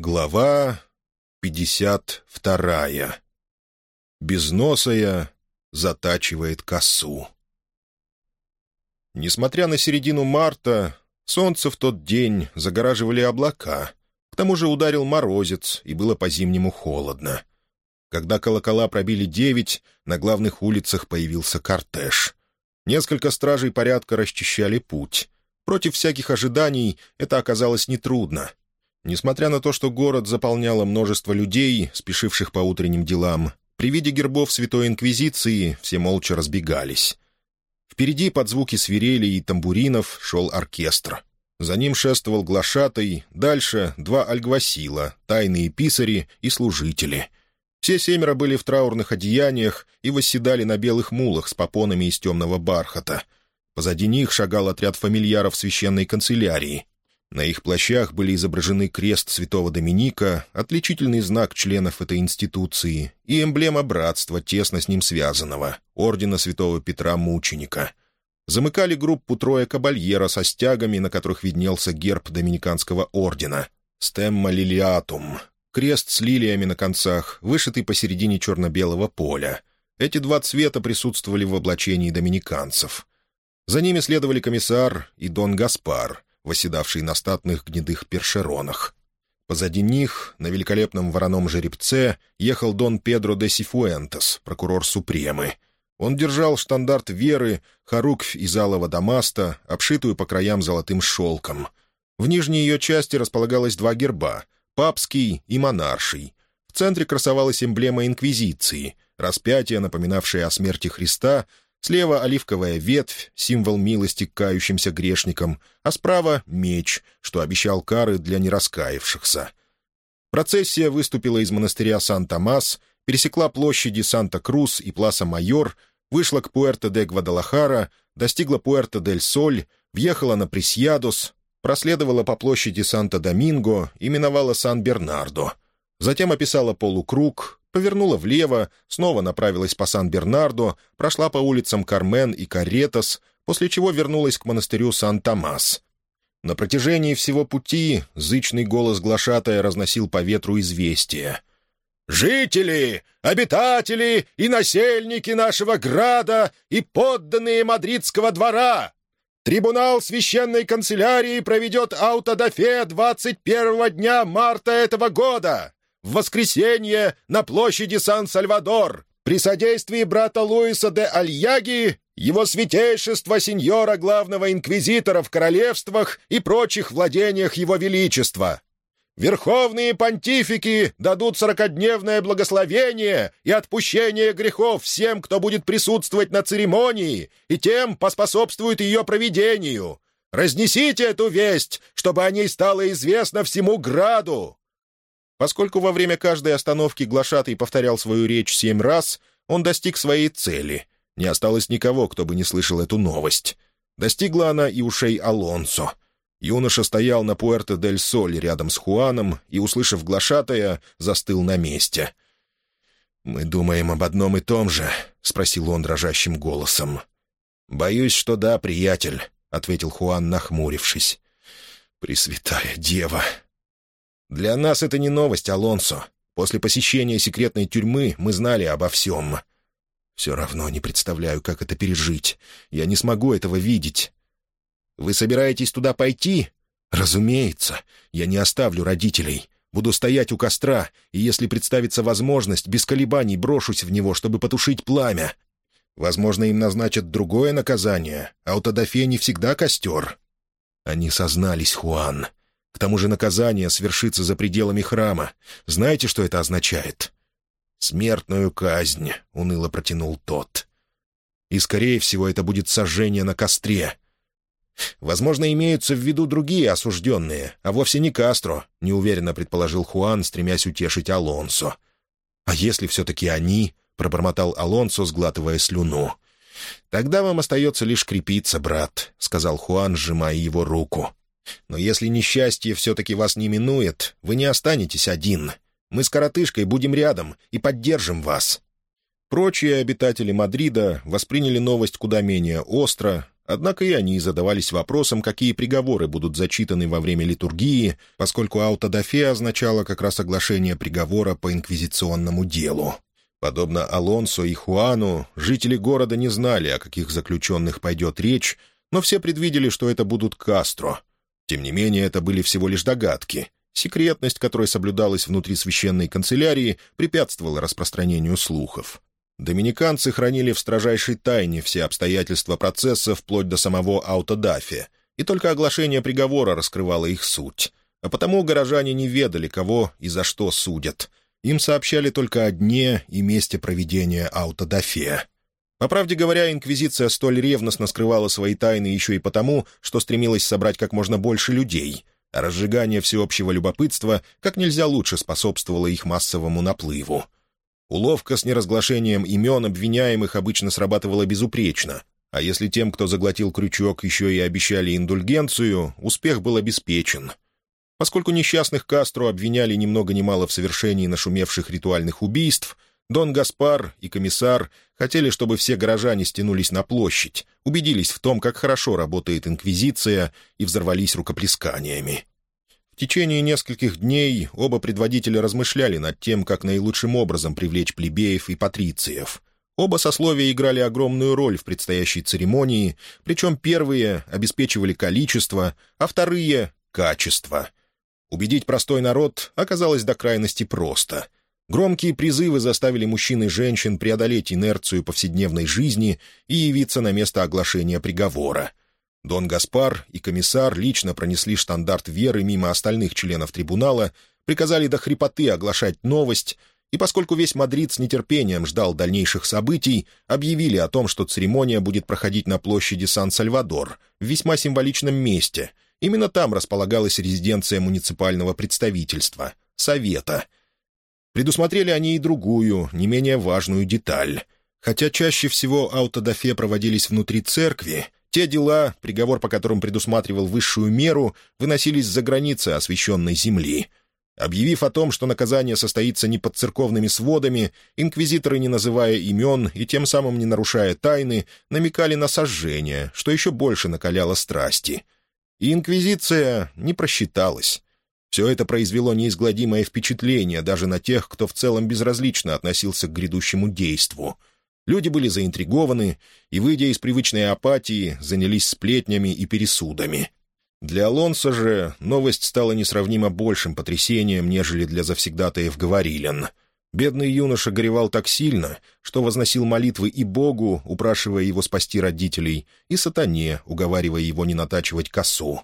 Глава 52. Безносая затачивает косу. Несмотря на середину марта, солнце в тот день загораживали облака. К тому же ударил морозец, и было по-зимнему холодно. Когда колокола пробили девять, на главных улицах появился кортеж. Несколько стражей порядка расчищали путь. Против всяких ожиданий это оказалось нетрудно — Несмотря на то, что город заполняло множество людей, спешивших по утренним делам, при виде гербов Святой Инквизиции все молча разбегались. Впереди под звуки свирели и тамбуринов шел оркестр. За ним шествовал глашатай, дальше два альгвасила, тайные писари и служители. Все семеро были в траурных одеяниях и восседали на белых мулах с попонами из темного бархата. Позади них шагал отряд фамильяров священной канцелярии, на их плащах были изображены крест святого Доминика, отличительный знак членов этой институции, и эмблема братства, тесно с ним связанного, ордена святого Петра Мученика. Замыкали группу трое кабальера со стягами, на которых виднелся герб Доминиканского ордена — «Стемма лилиатум», крест с лилиями на концах, вышитый посередине черно-белого поля. Эти два цвета присутствовали в облачении доминиканцев. За ними следовали комиссар и дон Гаспар — восседавший на статных гнедых першеронах. Позади них, на великолепном вороном жеребце, ехал дон Педро де Сифуэнтес, прокурор Супремы. Он держал штандарт веры, хоруквь из алого дамаста, обшитую по краям золотым шелком. В нижней ее части располагалось два герба — папский и монарший. В центре красовалась эмблема Инквизиции — распятие, напоминавшее о смерти Христа, Слева оливковая ветвь, символ милости к кающимся грешникам, а справа — меч, что обещал кары для нераскаявшихся. Процессия выступила из монастыря Сан-Томас, пересекла площади Санта-Крус и Пласа-Майор, вышла к Пуэрто-де-Гвадалахара, достигла Пуэрто-дель-Соль, въехала на Пресьядос, проследовала по площади Санта-Доминго и миновала Сан-Бернардо. Затем описала полукруг, повернула влево, снова направилась по Сан-Бернардо, прошла по улицам Кармен и Каретас, после чего вернулась к монастырю Сан-Томас. На протяжении всего пути зычный голос глашатая разносил по ветру известия. «Жители, обитатели и насельники нашего града и подданные мадридского двора!» Трибунал священной канцелярии проведет аутодафе 21 дня марта этого года в воскресенье на площади Сан-Сальвадор при содействии брата Луиса де Альяги, его святейшества сеньора главного инквизитора в королевствах и прочих владениях его величества. Верховные понтифики дадут сорокодневное благословение и отпущение грехов всем, кто будет присутствовать на церемонии, и тем поспособствует ее проведению. Разнесите эту весть, чтобы о ней стало известно всему граду. Поскольку во время каждой остановки глашатый повторял свою речь семь раз, он достиг своей цели. Не осталось никого, кто бы не слышал эту новость. Достигла она и ушей Алонсо. Юноша стоял на Пуэрто-дель-Соль рядом с Хуаном и, услышав глашатая, застыл на месте. «Мы думаем об одном и том же?» — спросил он дрожащим голосом. «Боюсь, что да, приятель», — ответил Хуан, нахмурившись. «Пресвятая дева!» «Для нас это не новость, Алонсо. После посещения секретной тюрьмы мы знали обо всем. Все равно не представляю, как это пережить. Я не смогу этого видеть. Вы собираетесь туда пойти? Разумеется. Я не оставлю родителей. Буду стоять у костра, и если представится возможность, без колебаний брошусь в него, чтобы потушить пламя. Возможно, им назначат другое наказание, а у Тадафе не всегда костер. Они сознались, Хуан. К тому же наказание свершится за пределами храма. Знаете, что это означает?» «Смертную казнь», — уныло протянул тот. «И, скорее всего, это будет сожжение на костре». «Возможно, имеются в виду другие осужденные, а вовсе не Кастро», — неуверенно предположил Хуан, стремясь утешить Алонсо. «А если все-таки они?» — пробормотал Алонсо, сглатывая слюну. «Тогда вам остается лишь крепиться, брат», — сказал Хуан, сжимая его руку. Но если несчастье все-таки вас не минует, вы не останетесь один. Мы с коротышкой будем рядом и поддержим вас». Прочие обитатели Мадрида восприняли новость куда менее остро, Однако и они задавались вопросом, какие приговоры будут зачитаны во время литургии, поскольку аутодафе означало как раз оглашение приговора по инквизиционному делу. Подобно Алонсо и Хуану, жители города не знали, о каких заключенных пойдет речь, но все предвидели, что это будут Кастро. Тем не менее, это были всего лишь догадки. Секретность, которая соблюдалась внутри священной канцелярии, препятствовала распространению слухов. Доминиканцы хранили в строжайшей тайне все обстоятельства процесса вплоть до самого аутодафи, и только оглашение приговора раскрывало их суть. А потому горожане не ведали, кого и за что судят. Им сообщали только о дне и месте проведения аутодафе. По правде говоря, Инквизиция столь ревностно скрывала свои тайны еще и потому, что стремилась собрать как можно больше людей, а разжигание всеобщего любопытства как нельзя лучше способствовало их массовому наплыву. Уловка с неразглашением имен обвиняемых обычно срабатывала безупречно, а если тем, кто заглотил крючок, еще и обещали индульгенцию, успех был обеспечен. Поскольку несчастных Кастро обвиняли ни много ни мало в совершении нашумевших ритуальных убийств, Дон Гаспар и комиссар хотели, чтобы все горожане стянулись на площадь, убедились в том, как хорошо работает Инквизиция, и взорвались рукоплесканиями. В течение нескольких дней оба предводителя размышляли над тем, как наилучшим образом привлечь плебеев и патрициев. Оба сословия играли огромную роль в предстоящей церемонии, причем первые обеспечивали количество, а вторые — качество. Убедить простой народ оказалось до крайности просто. Громкие призывы заставили мужчин и женщин преодолеть инерцию повседневной жизни и явиться на место оглашения приговора — Дон Гаспар и комиссар лично пронесли штандарт веры мимо остальных членов трибунала, приказали до хрипоты оглашать новость, и поскольку весь Мадрид с нетерпением ждал дальнейших событий, объявили о том, что церемония будет проходить на площади Сан-Сальвадор, в весьма символичном месте. Именно там располагалась резиденция муниципального представительства — Совета. Предусмотрели они и другую, не менее важную деталь. Хотя чаще всего аутодафе проводились внутри церкви, те дела, приговор по которым предусматривал высшую меру, выносились за границы освященной земли. Объявив о том, что наказание состоится не под церковными сводами, инквизиторы, не называя имен и тем самым не нарушая тайны, намекали на сожжение, что еще больше накаляло страсти. И инквизиция не просчиталась. Все это произвело неизгладимое впечатление даже на тех, кто в целом безразлично относился к грядущему действу — Люди были заинтригованы и, выйдя из привычной апатии, занялись сплетнями и пересудами. Для Алонса же новость стала несравнимо большим потрясением, нежели для завсегдатаев говорилен. Бедный юноша горевал так сильно, что возносил молитвы и Богу, упрашивая его спасти родителей, и сатане, уговаривая его не натачивать косу.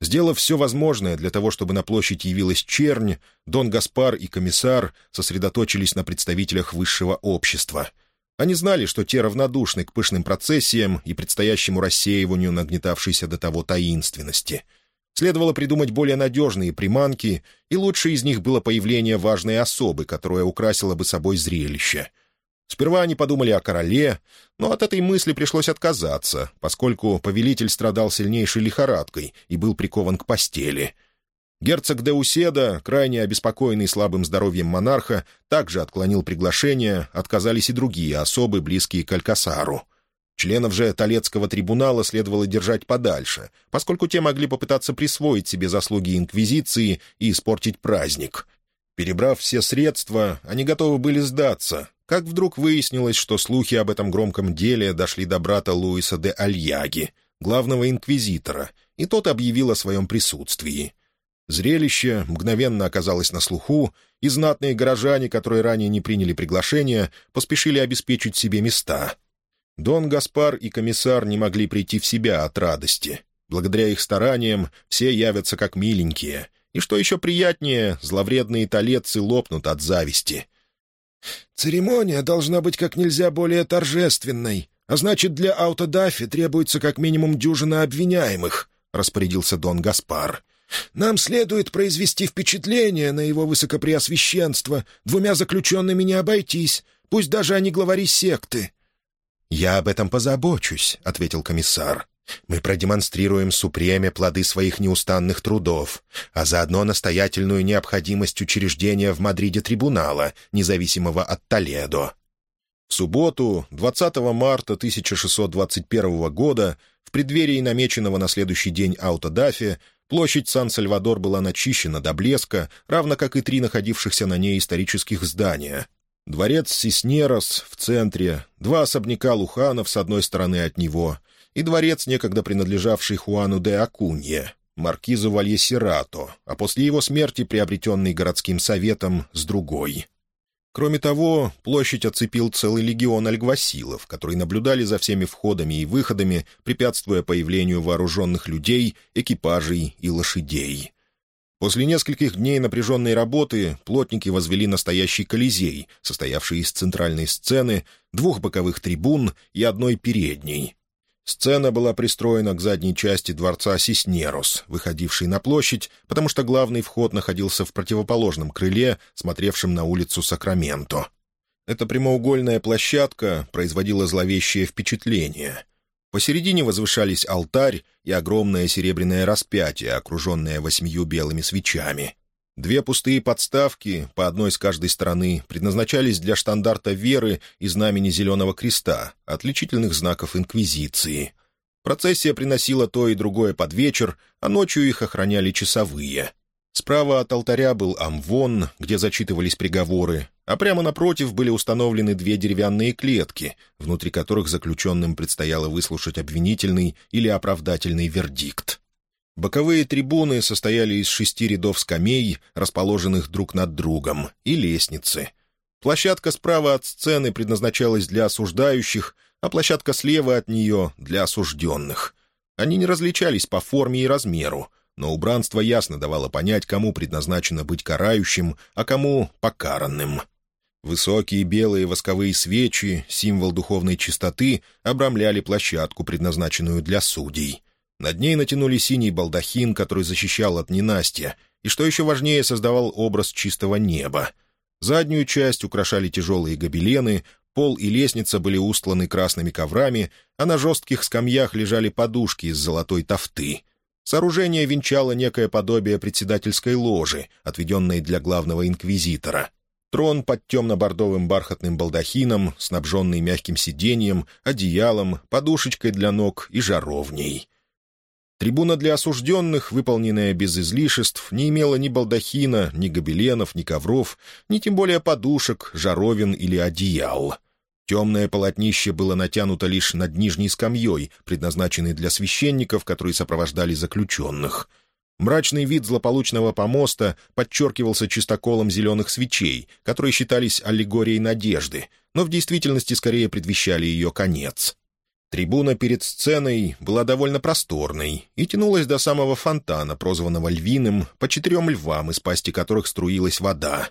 Сделав все возможное для того, чтобы на площадь явилась чернь, Дон Гаспар и комиссар сосредоточились на представителях высшего общества — они знали, что те равнодушны к пышным процессиям и предстоящему рассеиванию нагнетавшейся до того таинственности. Следовало придумать более надежные приманки, и лучшее из них было появление важной особы, которая украсила бы собой зрелище. Сперва они подумали о короле, но от этой мысли пришлось отказаться, поскольку повелитель страдал сильнейшей лихорадкой и был прикован к постели — Герцог де Уседа, крайне обеспокоенный слабым здоровьем монарха, также отклонил приглашение, отказались и другие особы, близкие к Алькасару. Членов же Толецкого трибунала следовало держать подальше, поскольку те могли попытаться присвоить себе заслуги Инквизиции и испортить праздник. Перебрав все средства, они готовы были сдаться, как вдруг выяснилось, что слухи об этом громком деле дошли до брата Луиса де Альяги, главного инквизитора, и тот объявил о своем присутствии. Зрелище мгновенно оказалось на слуху, и знатные горожане, которые ранее не приняли приглашение, поспешили обеспечить себе места. Дон Гаспар и комиссар не могли прийти в себя от радости. Благодаря их стараниям все явятся как миленькие. И что еще приятнее, зловредные талецы лопнут от зависти. «Церемония должна быть как нельзя более торжественной, а значит, для аутодафи требуется как минимум дюжина обвиняемых», — распорядился Дон Гаспар. Нам следует произвести впечатление на его высокопреосвященство. Двумя заключенными не обойтись, пусть даже они главари секты». «Я об этом позабочусь», — ответил комиссар. «Мы продемонстрируем Супреме плоды своих неустанных трудов, а заодно настоятельную необходимость учреждения в Мадриде трибунала, независимого от Толедо». В субботу, 20 марта 1621 года, в преддверии намеченного на следующий день аутодафе, площадь Сан-Сальвадор была начищена до блеска, равно как и три находившихся на ней исторических здания. Дворец Сиснерос в центре, два особняка Луханов с одной стороны от него и дворец, некогда принадлежавший Хуану де Акунье, маркизу Вальесирато, а после его смерти приобретенный городским советом с другой. Кроме того, площадь оцепил целый легион альгвасилов, которые наблюдали за всеми входами и выходами, препятствуя появлению вооруженных людей, экипажей и лошадей. После нескольких дней напряженной работы плотники возвели настоящий колизей, состоявший из центральной сцены, двух боковых трибун и одной передней, Сцена была пристроена к задней части дворца Сиснерос, выходившей на площадь, потому что главный вход находился в противоположном крыле, смотревшем на улицу Сакраменто. Эта прямоугольная площадка производила зловещее впечатление. Посередине возвышались алтарь и огромное серебряное распятие, окруженное восьмию белыми свечами. Две пустые подставки, по одной с каждой стороны, предназначались для штандарта веры и знамени Зеленого Креста, отличительных знаков Инквизиции. Процессия приносила то и другое под вечер, а ночью их охраняли часовые. Справа от алтаря был амвон, где зачитывались приговоры, а прямо напротив были установлены две деревянные клетки, внутри которых заключенным предстояло выслушать обвинительный или оправдательный вердикт. Боковые трибуны состояли из шести рядов скамей, расположенных друг над другом, и лестницы. Площадка справа от сцены предназначалась для осуждающих, а площадка слева от нее — для осужденных. Они не различались по форме и размеру, но убранство ясно давало понять, кому предназначено быть карающим, а кому — покаранным. Высокие белые восковые свечи, символ духовной чистоты, обрамляли площадку, предназначенную для судей — над ней натянули синий балдахин, который защищал от ненастья, и, что еще важнее, создавал образ чистого неба. Заднюю часть украшали тяжелые гобелены, пол и лестница были устланы красными коврами, а на жестких скамьях лежали подушки из золотой тофты. Сооружение венчало некое подобие председательской ложи, отведенной для главного инквизитора. Трон под темно-бордовым бархатным балдахином, снабженный мягким сиденьем, одеялом, подушечкой для ног и жаровней — Трибуна для осужденных, выполненная без излишеств, не имела ни балдахина, ни гобеленов, ни ковров, ни тем более подушек, жаровин или одеял. Темное полотнище было натянуто лишь над нижней скамьей, предназначенной для священников, которые сопровождали заключенных. Мрачный вид злополучного помоста подчеркивался чистоколом зеленых свечей, которые считались аллегорией надежды, но в действительности скорее предвещали ее конец. Трибуна перед сценой была довольно просторной и тянулась до самого фонтана, прозванного львиным, по четырем львам, из пасти которых струилась вода.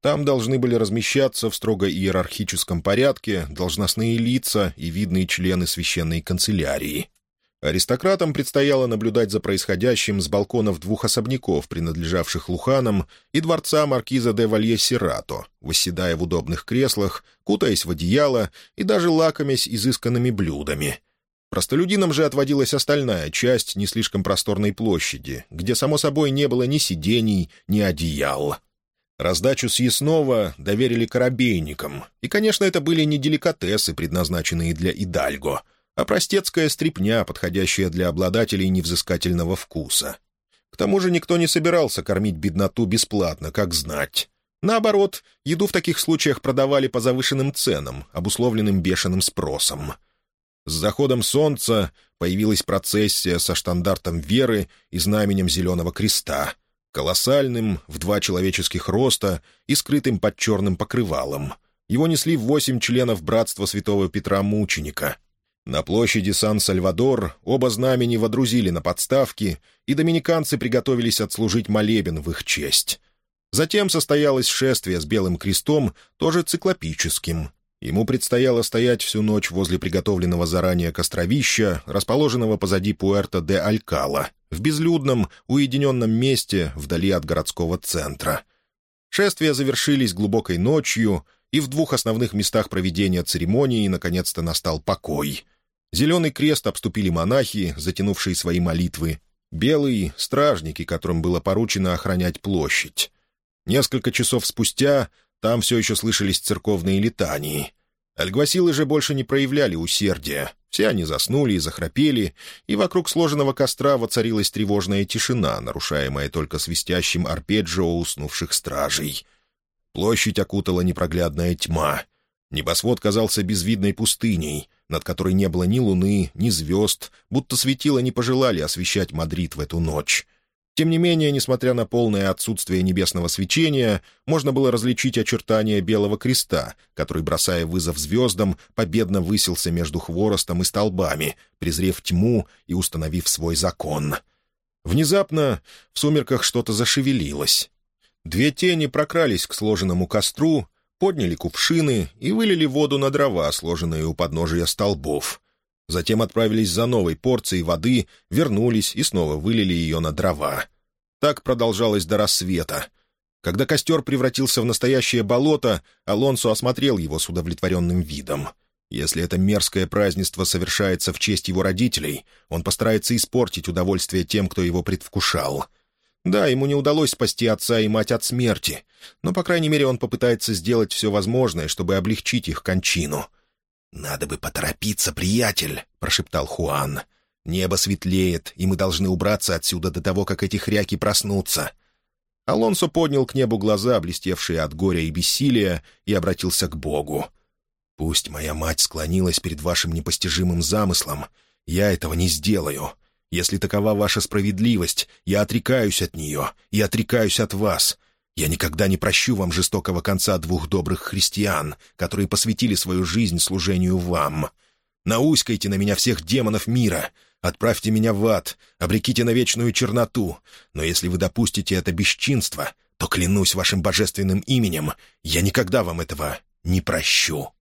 Там должны были размещаться в строго иерархическом порядке должностные лица и видные члены священной канцелярии. Аристократам предстояло наблюдать за происходящим с балконов двух особняков, принадлежавших Луханам, и дворца маркиза де Валье-Сирато, восседая в удобных креслах, кутаясь в одеяло и даже лакомясь изысканными блюдами. Простолюдинам же отводилась остальная часть не слишком просторной площади, где, само собой, не было ни сидений, ни одеял. Раздачу съестного доверили корабейникам, и, конечно, это были не деликатесы, предназначенные для Идальго — а простецкая стрипня, подходящая для обладателей невзыскательного вкуса. К тому же никто не собирался кормить бедноту бесплатно, как знать. Наоборот, еду в таких случаях продавали по завышенным ценам, обусловленным бешеным спросом. С заходом солнца появилась процессия со штандартом веры и знаменем Зеленого Креста, колоссальным, в два человеческих роста и скрытым под черным покрывалом. Его несли восемь членов братства святого Петра Мученика — на площади Сан-Сальвадор оба знамени водрузили на подставки, и доминиканцы приготовились отслужить молебен в их честь. Затем состоялось шествие с Белым крестом, тоже циклопическим. Ему предстояло стоять всю ночь возле приготовленного заранее костровища, расположенного позади Пуэрто де Алькала, в безлюдном, уединенном месте вдали от городского центра. Шествия завершились глубокой ночью, и в двух основных местах проведения церемонии наконец-то настал покой — Зеленый крест обступили монахи, затянувшие свои молитвы. Белый — стражники, которым было поручено охранять площадь. Несколько часов спустя там все еще слышались церковные летании. Альгвасилы же больше не проявляли усердия. Все они заснули и захрапели, и вокруг сложенного костра воцарилась тревожная тишина, нарушаемая только свистящим арпеджио уснувших стражей. Площадь окутала непроглядная тьма. Небосвод казался безвидной пустыней, над которой не было ни луны, ни звезд, будто светила не пожелали освещать Мадрид в эту ночь. Тем не менее, несмотря на полное отсутствие небесного свечения, можно было различить очертания Белого Креста, который, бросая вызов звездам, победно высился между хворостом и столбами, презрев тьму и установив свой закон. Внезапно в сумерках что-то зашевелилось. Две тени прокрались к сложенному костру, подняли кувшины и вылили воду на дрова, сложенные у подножия столбов. Затем отправились за новой порцией воды, вернулись и снова вылили ее на дрова. Так продолжалось до рассвета. Когда костер превратился в настоящее болото, Алонсо осмотрел его с удовлетворенным видом. Если это мерзкое празднество совершается в честь его родителей, он постарается испортить удовольствие тем, кто его предвкушал. Да, ему не удалось спасти отца и мать от смерти, но, по крайней мере, он попытается сделать все возможное, чтобы облегчить их кончину — «Надо бы поторопиться, приятель», — прошептал Хуан. «Небо светлеет, и мы должны убраться отсюда до того, как эти хряки проснутся». Алонсо поднял к небу глаза, блестевшие от горя и бессилия, и обратился к Богу. «Пусть моя мать склонилась перед вашим непостижимым замыслом. Я этого не сделаю. Если такова ваша справедливость, я отрекаюсь от нее и отрекаюсь от вас. Я никогда не прощу вам жестокого конца двух добрых христиан, которые посвятили свою жизнь служению вам. Науськайте на меня всех демонов мира, отправьте меня в ад, обреките на вечную черноту. Но если вы допустите это бесчинство, то, клянусь вашим божественным именем, я никогда вам этого не прощу».